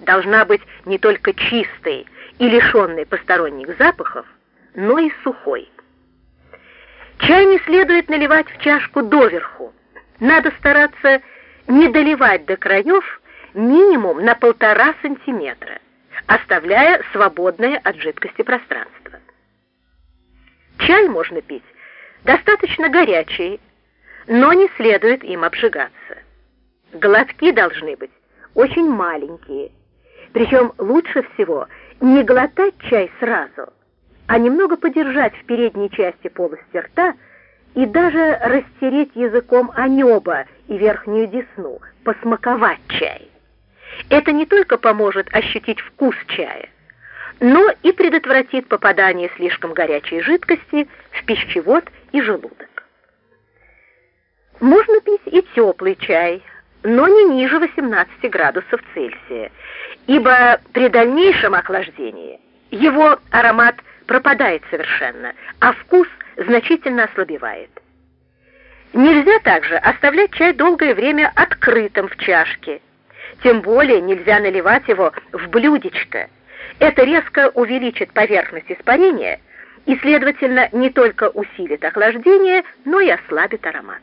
должна быть не только чистой и лишенной посторонних запахов, но и сухой. Чай не следует наливать в чашку доверху. Надо стараться не доливать до краев минимум на полтора сантиметра, оставляя свободное от жидкости пространство. Чай можно пить достаточно горячий, но не следует им обжигаться. Глотки должны быть очень маленькие, причем лучше всего не глотать чай сразу, а немного подержать в передней части полости рта и даже растереть языком о небо и верхнюю десну, посмаковать чай. Это не только поможет ощутить вкус чая, но и предотвратит попадание слишком горячей жидкости в пищевод и желудок. Можно пить и теплый чай, но не ниже 18 градусов Цельсия, ибо при дальнейшем охлаждении его аромат пропадает совершенно, а вкус значительно ослабевает. Нельзя также оставлять чай долгое время открытым в чашке, тем более нельзя наливать его в блюдечко. Это резко увеличит поверхность испарения и, следовательно, не только усилит охлаждение, но и ослабит аромат.